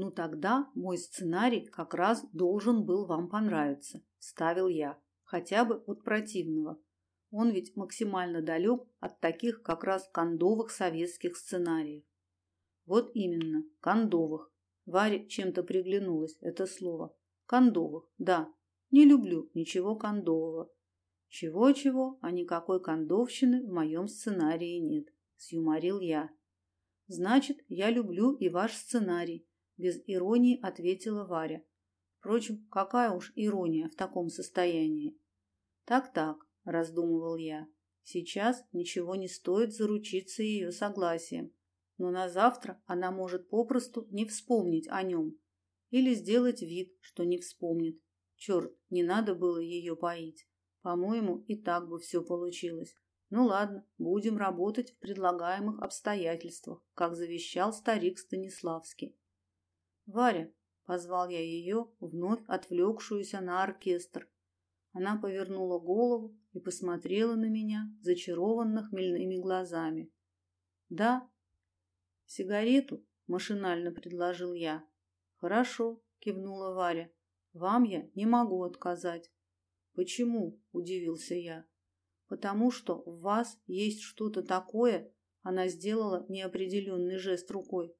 Ну тогда мой сценарий как раз должен был вам понравиться, ставил я, хотя бы от противного. Он ведь максимально далек от таких как раз кондовых советских сценариев. Вот именно, кондовых. Варе чем-то приглянулось это слово. Кондовых, да. Не люблю ничего кондового. Чего-чего, а никакой кондовщины в моем сценарии нет, сюморил я. Значит, я люблю и ваш сценарий, без иронии ответила Варя. Впрочем, какая уж ирония в таком состоянии. Так-так, раздумывал я. Сейчас ничего не стоит заручиться ее согласием но на завтра она может попросту не вспомнить о нем или сделать вид, что не вспомнит. Черт, не надо было ее поить. По-моему, и так бы все получилось. Ну ладно, будем работать в предлагаемых обстоятельствах, как завещал старик Станиславский. Варя, позвал я ее, вновь отвлекшуюся на оркестр. Она повернула голову и посмотрела на меня зачарованно хмельными глазами. Да, Сигарету машинально предложил я. Хорошо, кивнула Варя. Вам я не могу отказать. Почему? удивился я. Потому что в вас есть что-то такое, она сделала неопределенный жест рукой.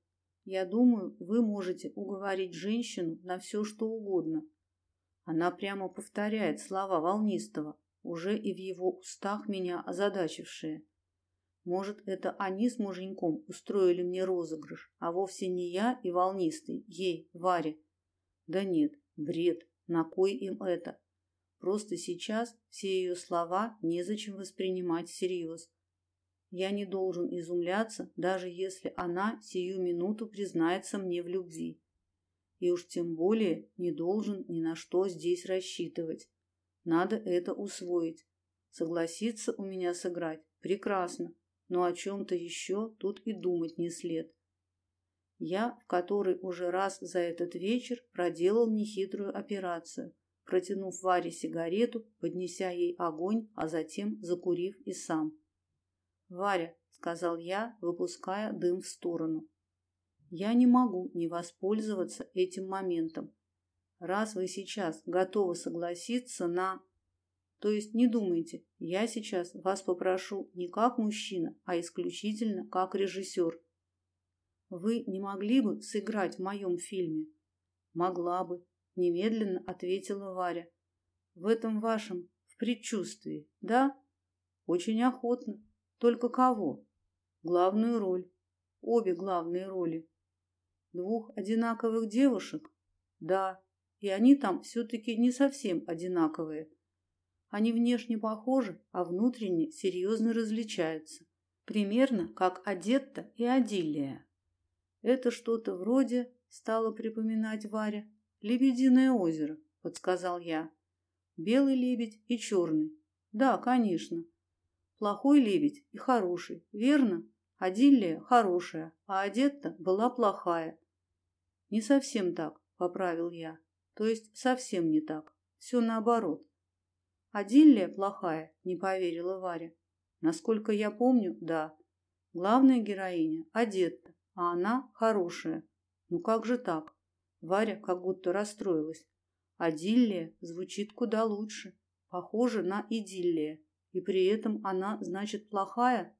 Я думаю, вы можете уговорить женщину на все, что угодно. Она прямо повторяет слова волнистого, уже и в его устах меня озадачившие. Может, это они с муженьком устроили мне розыгрыш, а вовсе не я и волнистый, ей, Варе. Да нет, бред, на кой им это? Просто сейчас все ее слова незачем воспринимать всерьез. Я не должен изумляться, даже если она сию минуту признается мне в любви. И уж тем более не должен ни на что здесь рассчитывать. Надо это усвоить. Согласиться у меня сыграть прекрасно но о чем-то еще тут и думать не след. Я в который уже раз за этот вечер проделал нехитрую операцию, протянув Варе сигарету, поднеся ей огонь, а затем закурив и сам. «Варя», — сказал я, выпуская дым в сторону, — «я не могу не воспользоваться этим моментом. Раз вы сейчас готовы согласиться на...» То есть не думайте, я сейчас вас попрошу не как мужчина, а исключительно как режиссер. Вы не могли бы сыграть в моем фильме? Могла бы, немедленно ответила Варя. В этом вашем в предчувствии, да? Очень охотно. Только кого? Главную роль. Обе главные роли. Двух одинаковых девушек? Да. И они там все-таки не совсем одинаковые. Они внешне похожи, а внутренне серьезно различаются. Примерно как Адетта и Адиллия. Это что-то вроде, стало припоминать Варя, Лебединое озеро, подсказал я. Белый лебедь и черный. Да, конечно. Плохой лебедь и хороший, верно? Адиллия хорошая, а Адетта была плохая. Не совсем так, поправил я. То есть совсем не так. Все наоборот. Адиллия плохая, не поверила Варя. Насколько я помню, да. Главная героиня одета, а она хорошая. Ну как же так? Варя как будто расстроилась. Адиллия звучит куда лучше, похоже на идиллия, и при этом она значит плохая.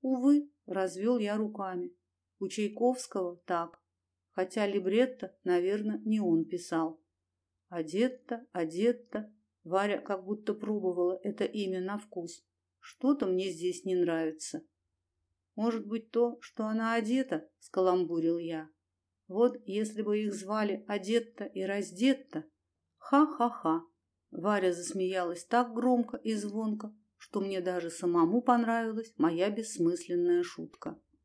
Увы, развел я руками. У Чайковского так, хотя либретто, наверное, не он писал. Одетта, одетта, Варя как будто пробовала это имя на вкус. Что-то мне здесь не нравится. Может быть, то, что она одета, скаламбурил я. Вот если бы их звали Одетта и Раздетта. Ха-ха-ха. Варя засмеялась так громко и звонко, что мне даже самому понравилась моя бессмысленная шутка.